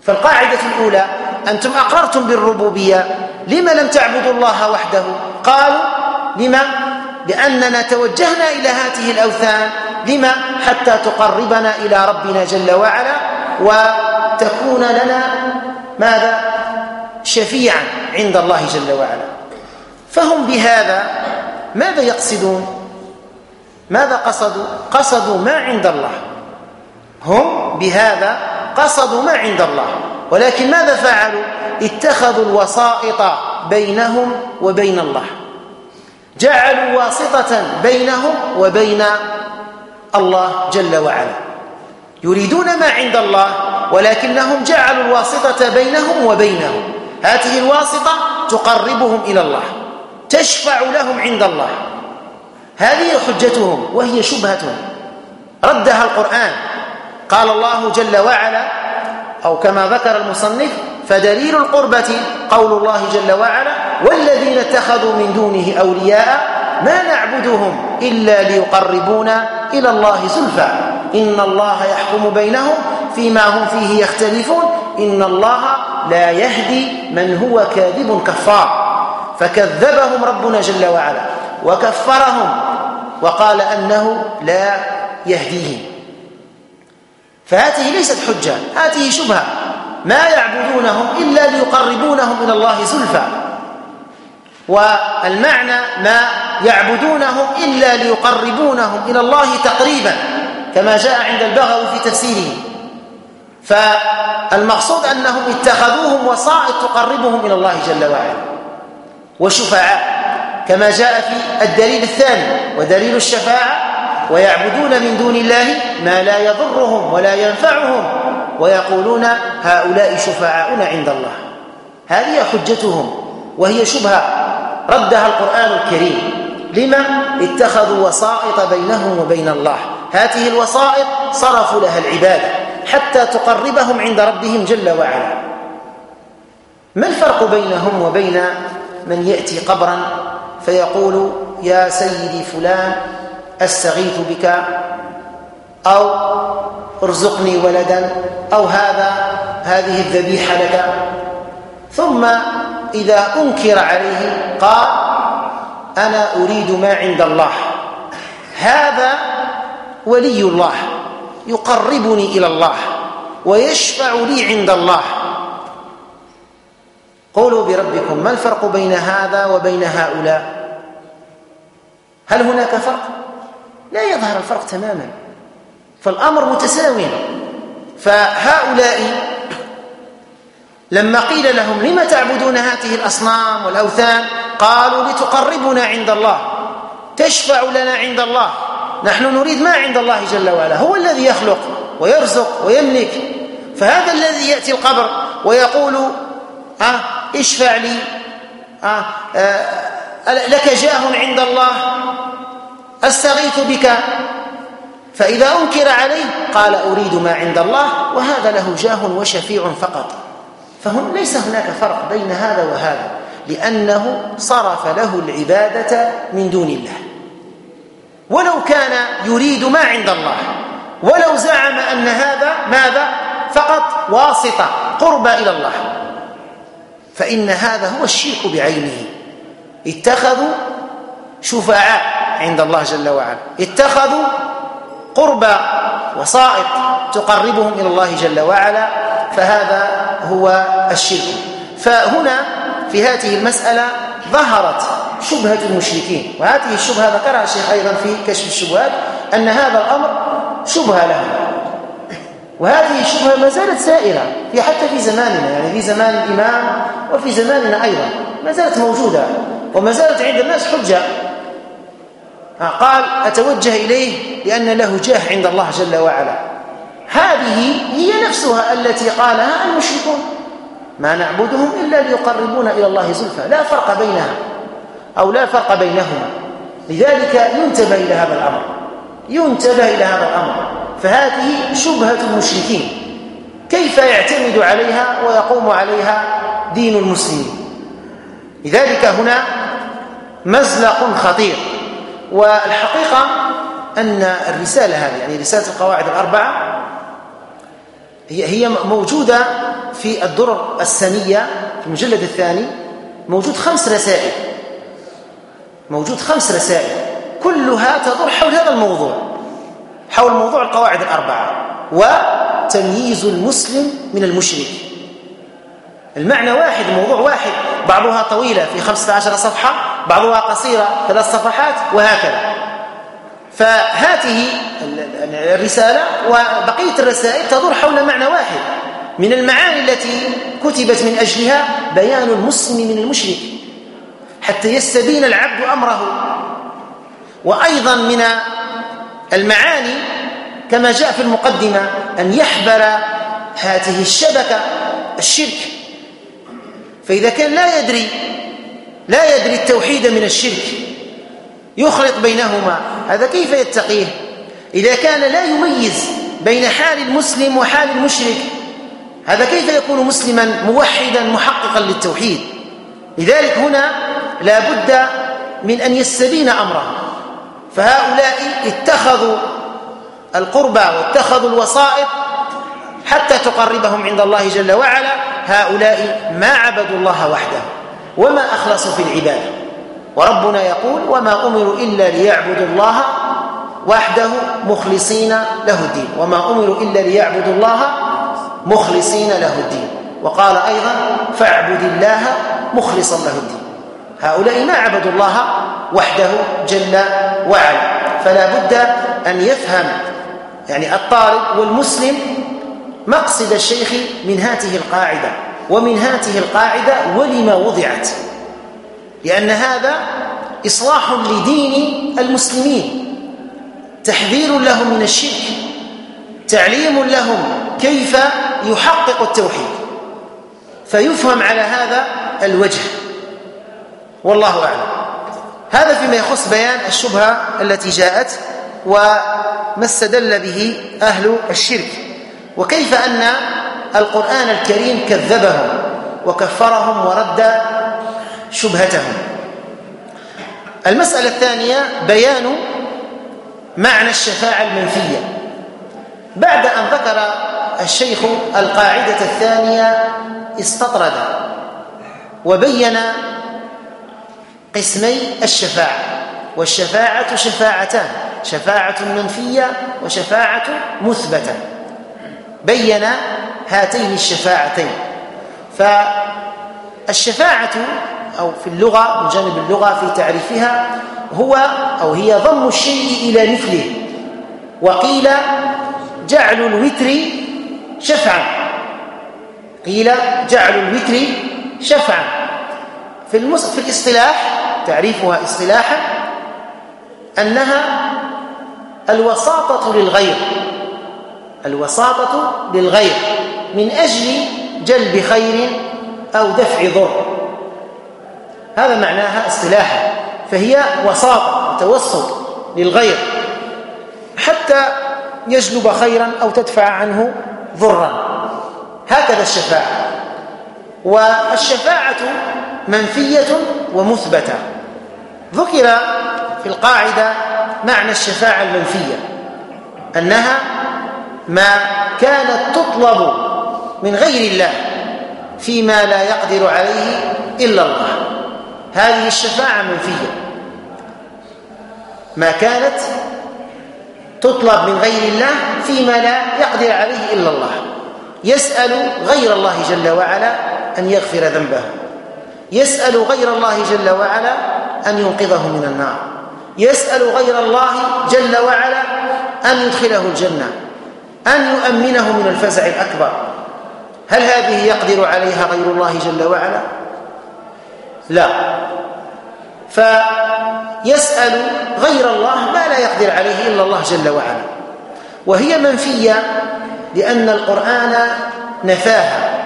فالقاعدة الأولى أنتم أقررتم بالربوبية لما لم تعبدوا الله وحده؟ قالوا لما؟ لأننا توجهنا إلى هذه الأوثان. لما؟ حتى تقربنا إلى ربنا جل وعلا وتكون لنا ماذا؟ شفيعا عند الله جل وعلا. فهم بهذا ماذا يقصدون؟ ماذا قصدوا؟ قصدوا ما عند الله. هم بهذا قصدوا ما عند الله. ولكن ماذا فعلوا؟ اتخذوا الوسائط بينهم وبين الله. جعلوا واسطة بينهم وبين الله جل وعلا. يريدون ما عند الله ولكنهم جعلوا الواسطة بينهم وبينه هذه الواسطة تقربهم إلى الله تشفع لهم عند الله. هذه حجتهم وهي شبهة ردها القرآن. قال الله جل وعلا أو كما ذكر المصنف فدليل القربة قول الله جل وعلا والذين اتخذوا من دونه أولياء ما نعبدهم إلا ليقربونا إلى الله زلفى. إن الله يحكم بينهم فيما هم فيه يختلفون. إن الله لا يهدي من هو كاذب كفار. فكذبهم ربنا جل وعلا وكفرهم وقال أنه لا يهديهم. فهذه ليست حجة هذه شبهة. ما يعبدونهم إلا ليقربونهم إلى الله زلفى. والمعنى ما يعبدونهم إلا ليقربونهم إلى الله تقريبا كما جاء عند البغوي في تفسيره. فالمقصود أنهم اتخذوهم وسائط تقربهم إلى الله جل وعلا وشفعاء كما جاء في الدليل الثاني ودليل الشفاعة ويعبدون من دون الله ما لا يضرهم ولا ينفعهم. ويقولون هؤلاء شفعاؤنا عند الله. هذه حجتهم وهي شبهة ردها القرآن الكريم. لما؟ اتخذوا وسائط بينهم وبين الله. هذه الوسائط صرفوا لها العبادة حتى تقربهم عند ربهم جل وعلا. ما الفرق بينهم وبين من يأتي قبرا فيقول يا سيدي فلان أستغيث بك؟ أو ارزقني ولدا أو هذا هذه الذبيحة لك. ثم إذا أنكر عليه قال أنا أريد ما عند الله. هذا ولي الله يقربني إلى الله ويشفع لي عند الله. قولوا بربكم ما الفرق بين هذا وبين هؤلاء؟ هل هناك فرق؟ لا يظهر الفرق تماما. فالأمر متساو فهؤلاء لما قيل لهم لم تعبدون هذه الأصنام والأوثان قالوا لتقربنا عند الله. تشفع لنا عند الله. نحن نريد ما عند الله جل وعلا؟ هو الذي يخلق ويرزق ويملك. فهذا الذي يأتي القبر ويقول آه اشفع لي. آه آه لك جاه عند الله. أستغيث بك؟ فإذا أنكر عليه قال أريد ما عند الله وهذا له جاه وشفيع فقط. فهن ليس هناك فرق بين هذا وهذا لأنه صرف له العبادة من دون الله. ولو كان يريد ما عند الله ولو زعم أن هذا ماذا؟ فقط واسطة قرب إلى الله. فإن هذا هو الشرك بعينه. اتخذوا شفعاء عند الله جل وعلا. اتخذوا قرب وسائط تقربهم إلى الله جل وعلا فهذا هو الشرك. فهنا في هذه المسألة ظهرت شبهة المشركين وهذه الشبهة ذكرها الشيخ أيضا في كشف الشبهات أن هذا الأمر شبهة لهم وهذه الشبهة ما زالت سائرة في حتى في زماننا يعني في زمان الإمام وفي زماننا أيضا ما زالت موجودة وما زالت عند الناس حجة. قال أتوجه إليه لأن له جاه عند الله جل وعلا. هذه هي نفسها التي قالها المشركون. ما نعبدهم إلا ليقربونا إلى الله زلفى. لا فرق بينها أو لا فرق بينهما. لذلك ينتبه إلى هذا الأمر. ينتبه إلى هذا الأمر. فهذه شبهة المشركين. كيف يعتمد عليها ويقوم عليها دين المسلمين؟ لذلك هنا مزلق خطير. والحقيقة أن الرسالة هذه يعني رسالة القواعد الأربعة هي هي موجودة في الدرر السنيه في المجلد الثاني موجود خمس رسائل. موجود خمس رسائل كلها تدور حول هذا الموضوع حول موضوع القواعد الأربعة وتمييز المسلم من المشرك. المعنى واحد موضوع واحد بعضها طويلة في 15 صفحة بعضها قصيرة ثلاث صفحات وهكذا. فهذه الرسالة وبقية الرسائل تدور حول معنى واحد. من المعاني التي كتبت من أجلها بيان المسلم من المشرك حتى يستبين العبد أمره. وأيضا من المعاني كما جاء في المقدمة أن يحبر هذه الشبكة الشرك. فإذا كان لا يدري لا يدري التوحيد من الشرك. يخلط بينهما. هذا كيف يتقيه؟ إذا كان لا يميز بين حال المسلم وحال المشرك هذا كيف يكون مسلما موحدا محققا للتوحيد؟ لذلك هنا لا بد من أن يستبين أمره فهؤلاء اتخذوا القربى واتخذوا الوسائط حتى تقربهم عند الله جل وعلا. هؤلاء ما عبدوا الله وحده. وما أخلصوا في العباده وربنا يقول وما أمروا إلا ليعبدوا الله وحده مخلصين له الدين. وما أمروا إلا ليعبدوا الله مخلصين له الدين. وقال أيضا فاعبد الله مخلصا له الدين. هؤلاء ما عبدوا الله وحده جل وعلا. فلا بد أن يفهم يعني الطالب والمسلم مقصد الشيخ من هذه القاعدة. ومن هذه القاعدة ولما وضعت. لأن هذا إصلاح لدين المسلمين. تحذير لهم من الشرك. تعليم لهم كيف يحقق التوحيد. فيفهم على هذا الوجه. والله أعلم. هذا فيما يخص بيان الشبهة التي جاءت وما استدل به أهل الشرك. وكيف أن القرآن الكريم كذبهم وكفرهم ورد شبهتهم. المسألة الثانية بيان معنى الشفاعة المنفية. بعد أن ذكر الشيخ القاعدة الثانية استطرد وبين قسمي الشفاعة. والشفاعة شفاعتان شفاعة منفية وشفاعة مثبتة. بين هاتين الشفاعتين. فالشفاعة أو في اللغة من جانب اللغة في تعريفها هو أو هي ضم الشيء إلى مثله. وقيل جعل الوتر شفعا. قيل جعل الوتر شفعا. في المس... في الاصطلاح تعريفها اصطلاحا أنها الوساطة للغير. الوساطة للغير. من أجل جلب خير أو دفع ضر. هذا معناها اصطلاحا فهي وساطة توسط للغير. حتى يجلب خيرا أو تدفع عنه ضرا. هكذا الشفاعة. والشفاعة منفية ومثبتة. ذكر في القاعدة معنى الشفاعة المنفية أنها ما كانت تطلب من غير الله فيما لا يقدر عليه إلا الله. هذه الشفاعة منفية. ما كانت تطلب من غير الله فيما لا يقدر عليه إلا الله. يسأل غير الله جل وعلا أن يغفر ذنبه. يسأل غير الله جل وعلا أن ينقذه من النار. يسأل غير الله جل وعلا أن يدخله الجنة. أن يؤمنه من الفزع الأكبر. هل هذه يقدر عليها غير الله جل وعلا؟ لا. فيسأل غير الله ما لا يقدر عليه إلا الله جل وعلا. وهي منفية لأن القرآن نفاها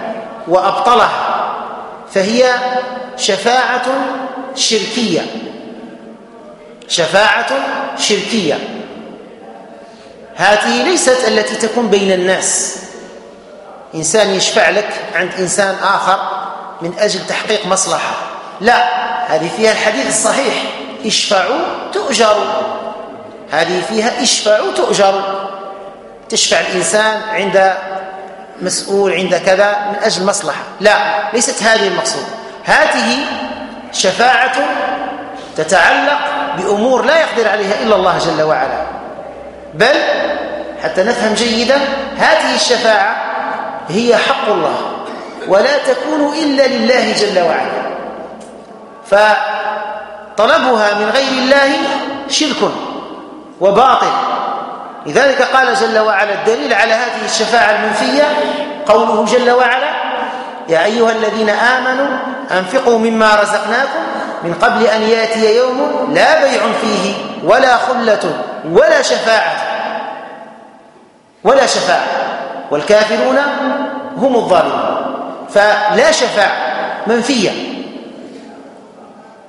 وأبطلها فهي شفاعة شركية. شفاعة شركية. هذه ليست التي تكون بين الناس. إنسان يشفع لك عند إنسان آخر من أجل تحقيق مصلحة. لا هذه فيها الحديث الصحيح. اشفعوا تؤجروا. هذه فيها اشفعوا تؤجروا. تشفع الإنسان عند مسؤول عند كذا من أجل مصلحة. لا ليست هذه المقصود. هذه شفاعة تتعلق بأمور لا يقدر عليها إلا الله جل وعلا. بل حتى نفهم جيدا هذه الشفاعة هي حق الله ولا تكون إلا لله جل وعلا. فطلبها من غير الله شرك وباطل. لذلك قال جل وعلا الدليل على هذه الشفاعة المنفية قوله جل وعلا يا أيها الذين آمنوا أنفقوا مما رزقناكم من قبل أن يأتي يوم لا بيع فيه ولا خلة ولا شفاعة. ولا شفاعة. والكافرون هم الظالمون. فلا شفاعة منفية.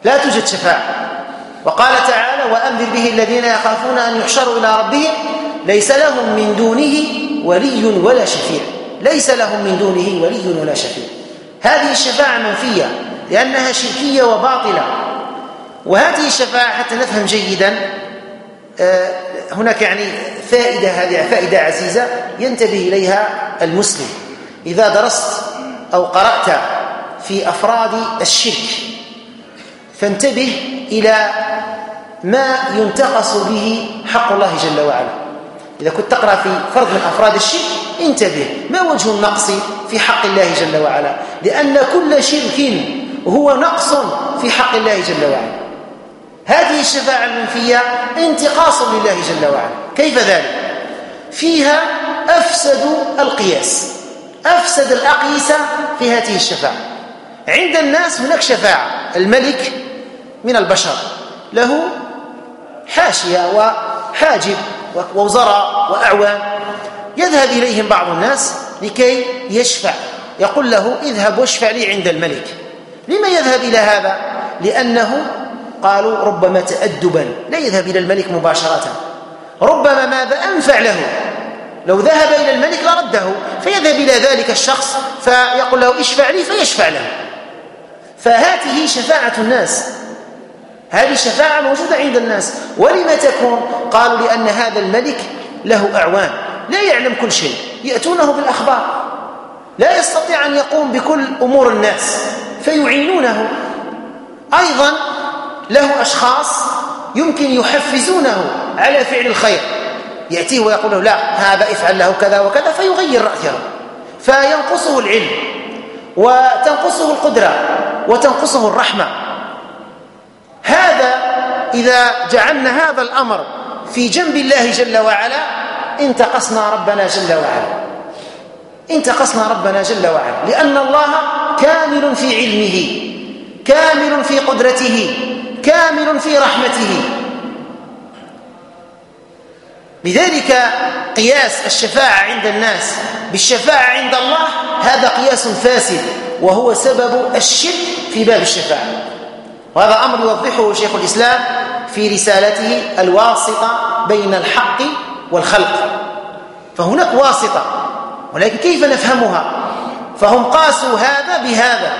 لا توجد شفاعة. وقال تعالى وأنذر به الذين يخافون أن يحشروا إلى ربهم. ليس لهم من دونه ولي ولا شفيع. ليس لهم من دونه ولي ولا شفيع. هذه الشفاعة منفية لأنها شركية وباطلة. وهذه الشفاعة حتى نفهم جيدا آه، هناك يعني فائدة هذه فائدة عزيزة ينتبه إليها المسلم. إذا درست أو قرأت في أفراد الشرك فانتبه إلى ما ينتقص به حق الله جل وعلا. إذا كنت تقرأ في فرد من أفراد الشرك انتبه ما وجه النقص في حق الله جل وعلا. لأن كل شرك هو نقص في حق الله جل وعلا. هذه الشفاعة المنفية انتقاص لله جل وعلا. كيف ذلك؟ فيها أفسد القياس. أفسد الأقيسة في هذه الشفاعة. عند الناس هناك شفاعة. الملك من البشر. له حاشية وحاجب ووزراء وأعوان يذهب إليهم بعض الناس لكي يشفع. يقول له اذهب واشفع لي عند الملك. لما يذهب إلى هذا؟ لأنه قالوا ربما تأدبا. لا يذهب إلى الملك مباشرة. ربما ماذا؟ أنفع له. لو ذهب إلى الملك لرده فيذهب إلى ذلك الشخص فيقول له اشفع لي فيشفع له. فهذه شفاعة الناس. هذه الشفاعة موجودة عند الناس. ولم تكون قالوا لأن هذا الملك له أعوان. لا يعلم كل شيء. يأتونه بالأخبار. لا يستطيع أن يقوم بكل أمور الناس. فيعينونه. أيضا له أشخاص يمكن يحفزونه على فعل الخير. يأتيه ويقول له لا هذا افعل له كذا وكذا فيغير رأيه فينقصه العلم وتنقصه القدرة وتنقصه الرحمة. هذا إذا جعلنا هذا الأمر في جنب الله جل وعلا انتقصنا ربنا جل وعلا. انتقصنا ربنا جل وعلا. لأن الله كامل في علمه كامل في قدرته كامل في رحمته. لذلك قياس الشفاعة عند الناس بالشفاعة عند الله هذا قياس فاسد وهو سبب الشرك في باب الشفاعة. وهذا أمر يوضحه شيخ الإسلام في رسالته الواسطة بين الحق والخلق. فهناك واسطة ولكن كيف نفهمها؟ فهم قاسوا هذا بهذا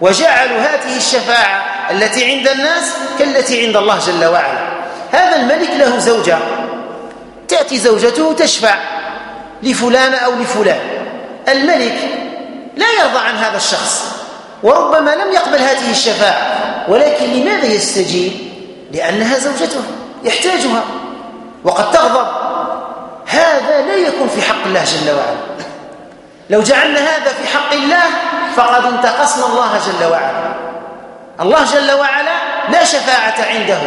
وجعلوا هذه الشفاعة التي عند الناس كالتي عند الله جل وعلا. هذا الملك له زوجة تأتي زوجته تشفع لفلان أو لفلان. الملك لا يرضى عن هذا الشخص وربما لم يقبل هذه الشفاعة ولكن لماذا يستجيب؟ لأنها زوجته يحتاجها. وقد تغضب. هذا لا يكون في حق الله جل وعلا. لو جعلنا هذا في حق الله فقد انتقصنا الله جل وعلا. الله جل وعلا لا شفاعة عنده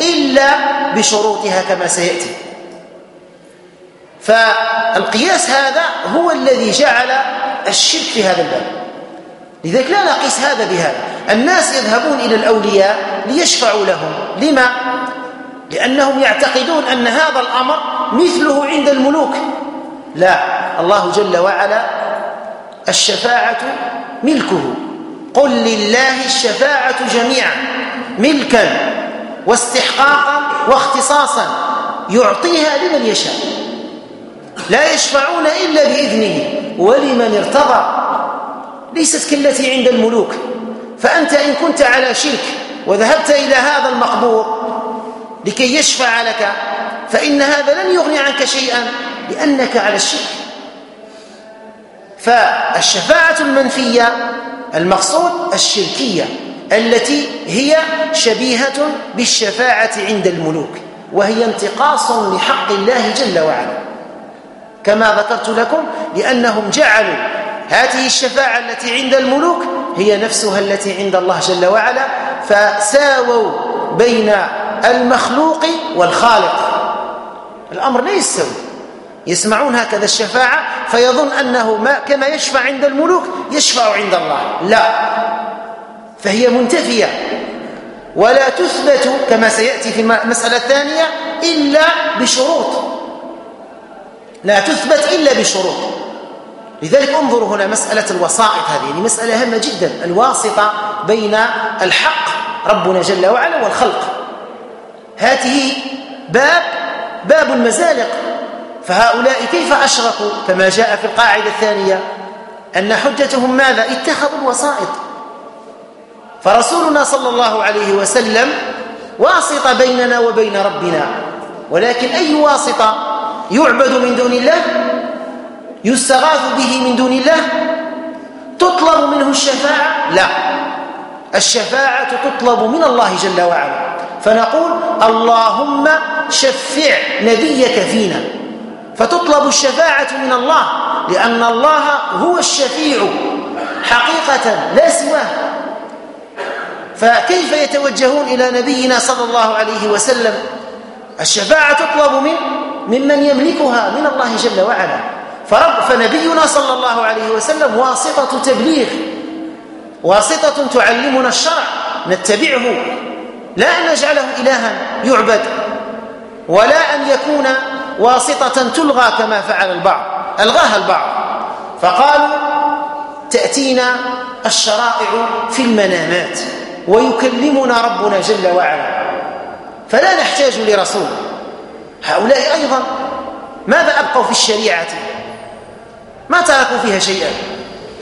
إلا بشروطها كما سيأتي. فالقياس هذا هو الذي جعل الشرك في هذا الباب. لذلك لا نقيس هذا بهذا. الناس يذهبون إلى الأولياء ليشفعوا لهم. لما؟ لأنهم يعتقدون أن هذا الأمر مثله عند الملوك. لا الله جل وعلا الشفاعة ملكه. قل لله الشفاعة جميعا ملكا واستحقاقا واختصاصا يعطيها لمن يشاء. لا يشفعون إلا بإذنه ولمن ارتضى؟ ليست كالتي عند الملوك. فأنت إن كنت على شرك وذهبت إلى هذا المقبور لكي يشفع لك فإن هذا لن يغني عنك شيئا لأنك على الشرك. فالشفاعة المنفية المقصود الشركية التي هي شبيهة بالشفاعة عند الملوك وهي انتقاص لحق الله جل وعلا. كما ذكرت لكم لأنهم جعلوا هذه الشفاعة التي عند الملوك هي نفسها التي عند الله جل وعلا فساووا بين المخلوق والخالق. الأمر لا يستوي. يسمعون هكذا الشفاعة فيظن أنه ما كما يشفع عند الملوك يشفع عند الله. لا. فهي منتفية. ولا تثبت كما سيأتي في المسألة الثانية إلا بشروط. لا تثبت إلا بشروط. لذلك انظروا هنا مسألة الوسائط هذه يعني مسألة هامة جدا الواسطة بين الحق ربنا جل وعلا والخلق. هذه باب باب المزالق. فهؤلاء كيف أشركوا؟ كما جاء في القاعدة الثانية أن حجتهم ماذا؟ اتخذوا الوسائط. فرسولنا صلى الله عليه وسلم واسطة بيننا وبين ربنا ولكن أي واسطة؟ يعبد من دون الله يستغاث به من دون الله تطلب منه الشفاعة؟ لا. الشفاعة تطلب من الله جل وعلا. فنقول اللهم شفع نبيك فينا. فتطلب الشفاعة من الله لأن الله هو الشفيع. حقيقة لا سواه. فكيف يتوجهون إلى نبينا صلى الله عليه وسلم؟ الشفاعة تطلب من ممن يملكها من الله جل وعلا. فرب فنبينا صلى الله عليه وسلم واسطة تبليغ واسطة تعلمنا الشرع نتبعه. لا أن نجعله إلها يعبد ولا أن يكون واسطة تلغى كما فعل البعض ألغاها البعض. فقالوا تأتينا الشرائع في المنامات ويكلمنا ربنا جل وعلا. فلا نحتاج لرسول. هؤلاء أيضا ماذا أبقوا في الشريعة؟ ما تركوا فيها شيئا؟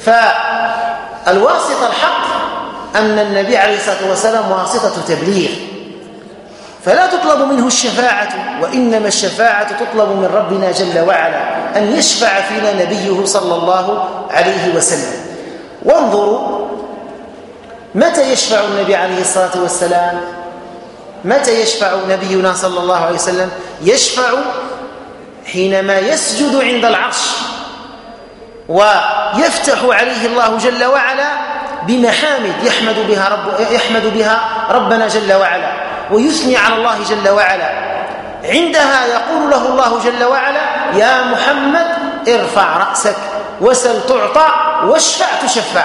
فالواسطة الحق أن النبي عليه الصلاة والسلام واسطة تبليغ. فلا تطلب منه الشفاعة وإنما الشفاعة تطلب من ربنا جل وعلا أن يشفع فينا نبيه صلى الله عليه وسلم. وانظروا متى يشفع النبي عليه الصلاة والسلام؟ متى يشفع نبينا صلى الله عليه وسلم؟ يشفع حينما يسجد عند العرش ويفتح عليه الله جل وعلا بمحامد يحمد بها رب يحمد بها ربنا جل وعلا ويثني على الله جل وعلا. عندها يقول له الله جل وعلا يا محمد ارفع رأسك وسل تعطى واشفع تشفع.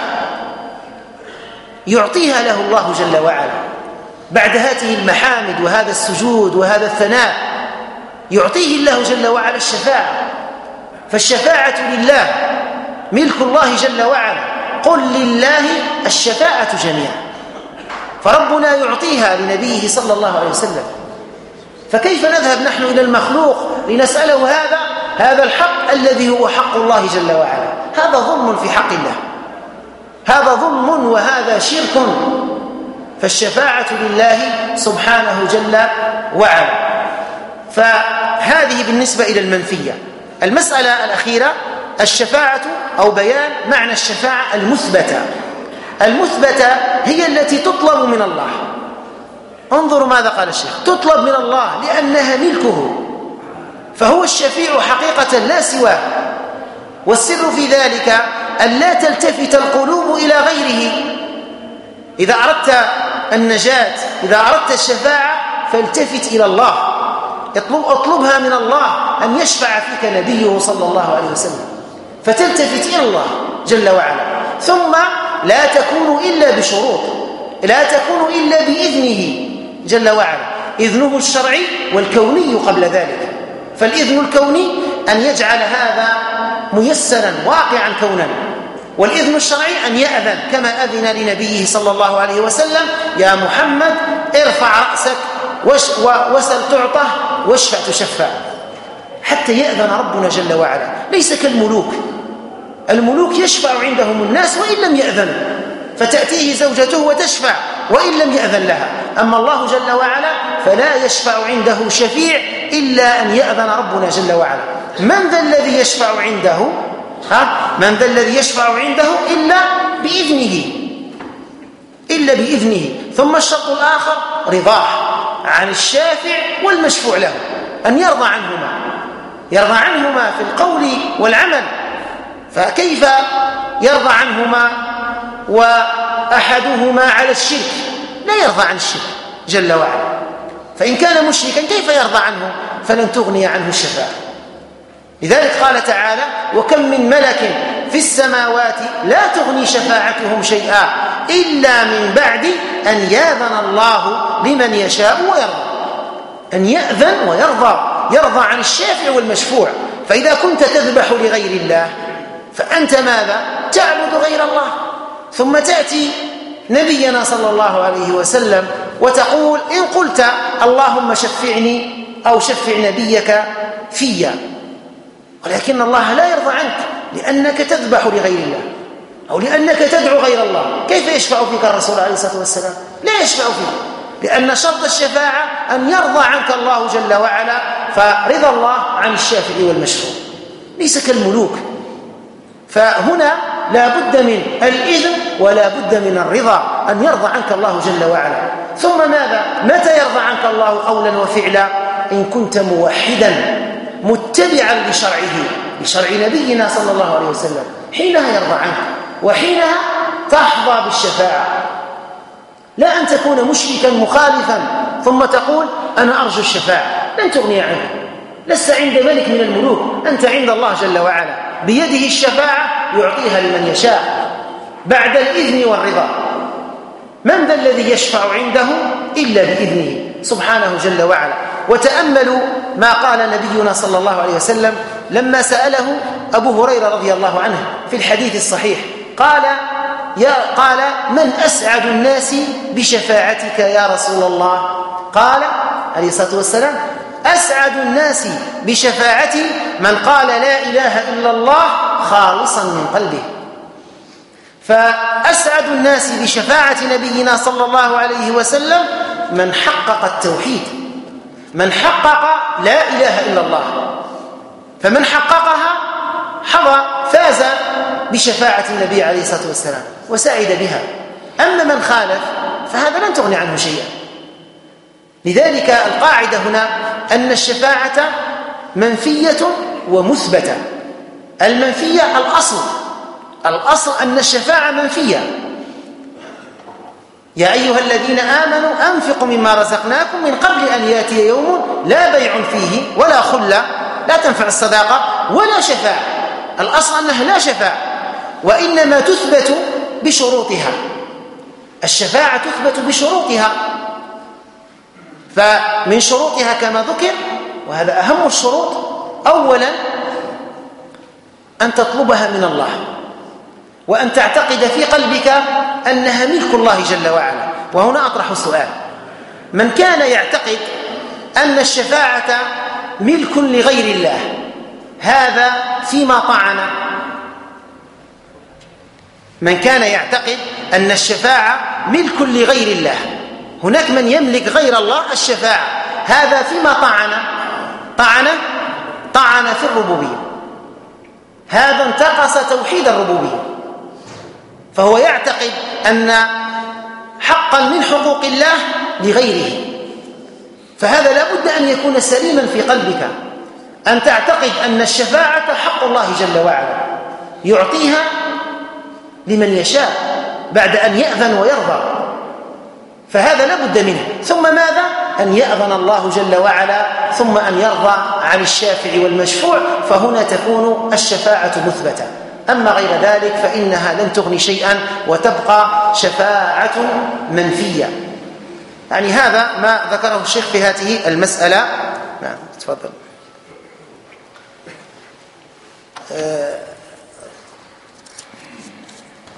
يعطيها له الله جل وعلا. بعد هذه المحامد وهذا السجود وهذا الثناء يعطيه الله جل وعلا الشفاعة. فالشفاعة لله ملك الله جل وعلا. قل لله الشفاعة جميعا. فربنا يعطيها لنبيه صلى الله عليه وسلم. فكيف نذهب نحن إلى المخلوق لنسأله هذا؟ هذا الحق الذي هو حق الله جل وعلا. هذا ظلم في حق الله. هذا ظلم وهذا شرك. فالشفاعة لله سبحانه جل وعلا. فهذه بالنسبة إلى المنفية. المسألة الأخيرة الشفاعة أو بيان معنى الشفاعة المثبتة. المثبتة هي التي تطلب من الله. انظروا ماذا قال الشيخ. تطلب من الله لأنها ملكه. فهو الشفيع حقيقة لا سواه. والسر في ذلك أن لا تلتفت القلوب إلى غيره. إذا أردت النجاة إذا أردت الشفاعة فالتفت إلى الله. اطلب اطلبها من الله أن يشفع فيك نبيه صلى الله عليه وسلم. فتلتفت إلى الله جل وعلا. ثم لا تكون إلا بشروط. لا تكون إلا بإذنه جل وعلا. إذنه الشرعي والكوني قبل ذلك. فالإذن الكوني أن يجعل هذا ميسرا واقعا كونا. والإذن الشرعي أن يأذن كما أذن لنبيه صلى الله عليه وسلم يا محمد ارفع رأسك وسل تعطى واشفع تشفع حتى يأذن ربنا جل وعلا. ليس كالملوك. الملوك يشفع عندهم الناس وإن لم يأذنوا. فتأتيه زوجته وتشفع وإن لم يأذن لها. أما الله جل وعلا فلا يشفع عنده شفيع إلا أن يأذن ربنا جل وعلا. من ذا الذي يشفع عنده؟ ها؟ من ذا الذي يشفع عنده إلا بإذنه. إلا بإذنه. ثم الشرط الآخر رضاه عن الشافع والمشفوع له. أن يرضى عنهما. يرضى عنهما في القول والعمل. فكيف يرضى عنهما وأحدهما على الشرك؟ لا يرضى عن الشرك جل وعلا. فإن كان مشركا كيف يرضى عنه؟ فلن تغني عنه الشفاعة. لذلك قال تعالى وكم من ملك في السماوات لا تغني شفاعتهم شيئا إلا من بعد أن ياذن الله لمن يشاء ويرضى. أن يأذن ويرضى يرضى عن الشافع والمشفوع. فإذا كنت تذبح لغير الله فأنت ماذا؟ تعبد غير الله. ثم تأتي نبينا صلى الله عليه وسلم وتقول إن قلت اللهم شفعني أو شفع نبيك فيا. ولكن الله لا يرضى عنك لأنك تذبح لغير الله أو لأنك تدعو غير الله. كيف يشفع فيك الرسول عليه الصلاة والسلام؟ لا يشفع فيك لأن شرط الشفاعة أن يرضى عنك الله جل وعلا فرضى الله عن الشافع والمشفوع ليس كالملوك. فهنا لا بد من الإذن ولا بد من الرضا أن يرضى عنك الله جل وعلا. ثم ماذا؟ متى يرضى عنك الله قولا وفعلا؟ إن كنت موحدا. متبعا لشرعه لشرع نبينا صلى الله عليه وسلم. حينها يرضى عنك وحينها تحظى بالشفاعة. لا أن تكون مشركا مخالفا ثم تقول أنا أرجو الشفاعة لن تغني عنك لست عند ملك من الملوك أنت عند الله جل وعلا. بيده الشفاعة يعطيها لمن يشاء. بعد الإذن والرضا. من ذا الذي يشفع عنده؟ إلا بإذنه. سبحانه جل وعلا. وتأملوا ما قال نبينا صلى الله عليه وسلم لما سأله أبو هريرة رضي الله عنه في الحديث الصحيح قال يا قال من أسعد الناس بشفاعتك يا رسول الله؟ قال عليه الصلاة والسلام أسعد الناس بشفاعتي من قال لا إله إلا الله خالصا من قلبه. فأسعد الناس بشفاعة نبينا صلى الله عليه وسلم من حقق التوحيد. من حقق لا إله إلا الله. فمن حققها حظى فاز بشفاعة النبي عليه الصلاة والسلام وسعد بها. أما من خالف فهذا لن تغني عنه شيئا. لذلك القاعدة هنا أن الشفاعة منفية ومثبتة. المنفية الأصل الأصل أن الشفاعة منفية. يا أيها الذين آمنوا أنفقوا مما رزقناكم من قبل أن يأتي يوم لا بيع فيه ولا خلة لا تنفع الصداقة ولا شفاعة. الأصل أنها لا شفاعة وإنما تثبت بشروطها. الشفاعة تثبت بشروطها. فمن شروطها كما ذكر وهذا أهم الشروط أولا أن تطلبها من الله وأن تعتقد في قلبك أنها ملك الله جل وعلا. وهنا أطرح السؤال من كان يعتقد أن الشفاعة ملك لغير الله هذا فيما طعن؟ من كان يعتقد أن الشفاعة ملك لغير الله هناك من يملك غير الله الشفاعة هذا فيما طعن؟ طعن؟ طعن في الربوبية. هذا انتقص توحيد الربوبية. فهو يعتقد أن حقا من حقوق الله لغيره. فهذا لا بد أن يكون سليما في قلبك أن تعتقد أن الشفاعة حق الله جل وعلا يعطيها لمن يشاء بعد أن يأذن ويرضى. فهذا لا بد منه. ثم ماذا؟ أن يأذن الله جل وعلا ثم أن يرضى عن الشافع والمشفوع فهنا تكون الشفاعة مثبتة. أما غير ذلك فإنها لن تغني شيئا وتبقى شفاعة منفية. يعني هذا ما ذكره الشيخ في هذه المسألة. نعم تفضل. أه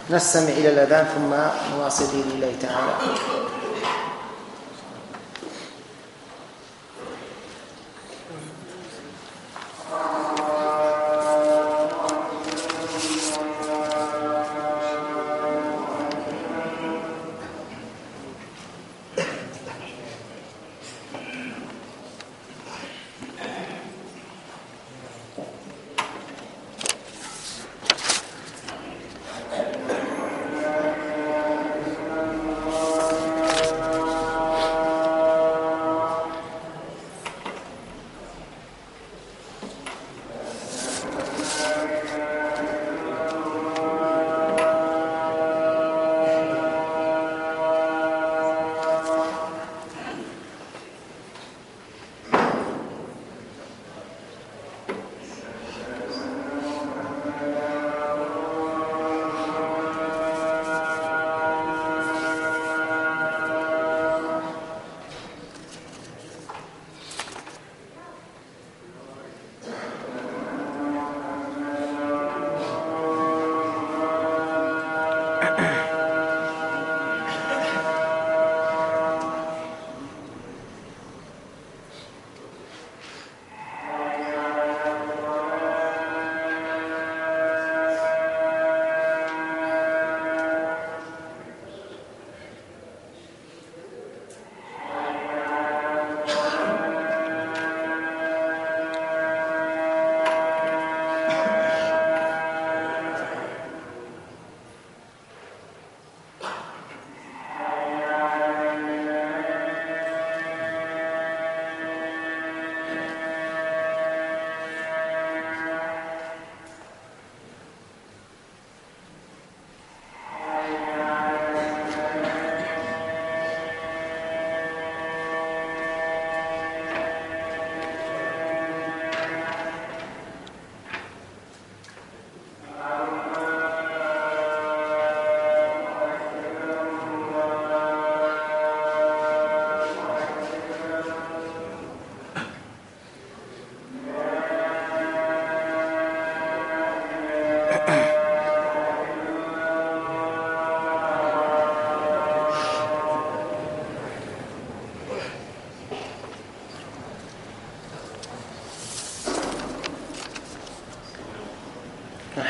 نستمع إلى الأذان ثم نواصل بإذن الله تعالى.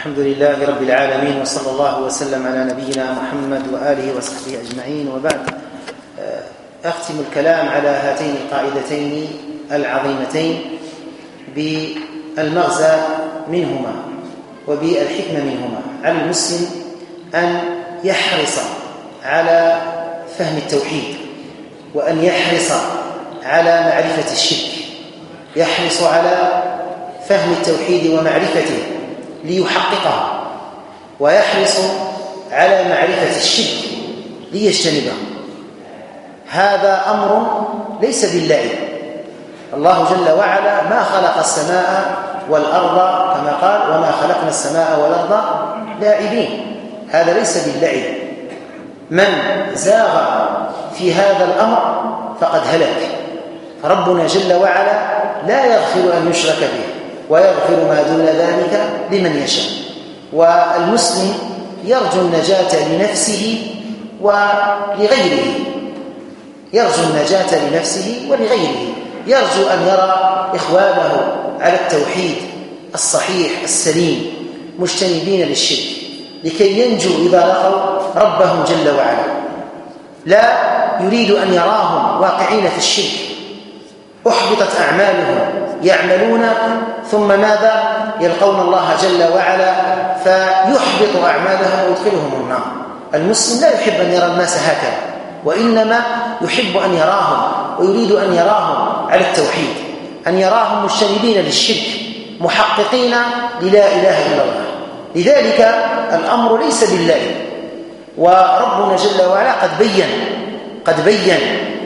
الحمد لله رب العالمين وصلى الله وسلم على نبينا محمد وآله وصحبه أجمعين. وبعد آه، أختم الكلام على هاتين القاعدتين العظيمتين بالمغزى منهما وبالحكمة منهما. على المسلم أن يحرص على فهم التوحيد وأن يحرص على معرفة الشرك يحرص على فهم التوحيد ومعرفته. ليحققه ويحرص على معرفة الشرك ليجتنبه. هذا أمر ليس باللعب الله جل وعلا ما خلق السماء والأرض كما قال وما خلقنا السماء والأرض لاعبين هذا ليس باللعب من زاغ في هذا الأمر فقد هلك. فربنا جل وعلا لا يغفر أن يشرك به. ويغفر ما دون ذلك لمن يشاء. والمسلم يرجو النجاة لنفسه ولغيره يرجو النجاة لنفسه ولغيره. يرجو أن يرى إخوانه على التوحيد الصحيح السليم مجتنبين للشرك لكي ينجوا إذا لقوا ربهم جل وعلا. لا يريد أن يراهم واقعين في الشرك. أحبطت أعمالهم يعملون ثم ماذا؟ يلقون الله جل وعلا فيحبط أعمالهم ويدخلهم النار. المسلم لا يحب أن يرى الناس هكذا وإنما يحب أن يراهم ويريد أن يراهم على التوحيد أن يراهم مجتنبين للشرك محققين للا إله إلا الله. لذلك الأمر ليس بالله. وربنا جل وعلا قد بين قد بين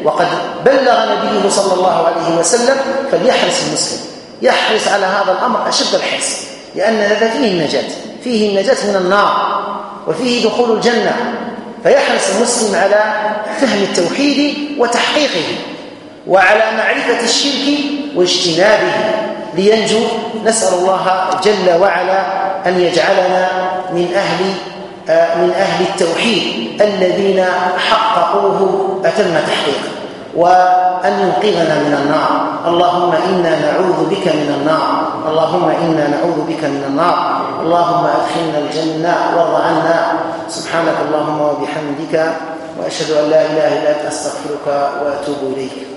وقد بلغ نبيه صلى الله عليه وسلم فليحرص المسلم. يحرص على هذا الأمر أشد الحرص لأن هذا فيه النجاة فيه النجاة من النار وفيه دخول الجنة. فيحرص المسلم على فهم التوحيد وتحقيقه وعلى معرفة الشرك واجتنابه. لينجو نسأل الله جل وعلا أن يجعلنا من أهل من أهل التوحيد الذين حققوه أتم تحقيق وأن ينقذنا من النار. اللهم إنا نعوذ بك من النار. اللهم إنا نعوذ بك من النار. اللهم أدخلنا الجنة وارض عنا سبحانك اللهم وبحمدك وأشهد أن لا إله إلا أنت أستغفرك وأتوب إليك.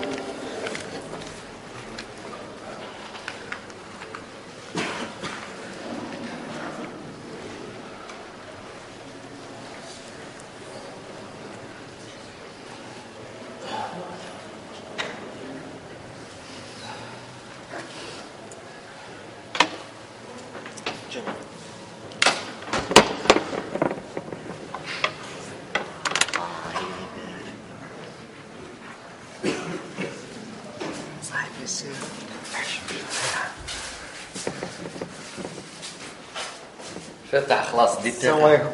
Assalamu alaikum.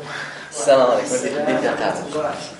Assalamu alaikum.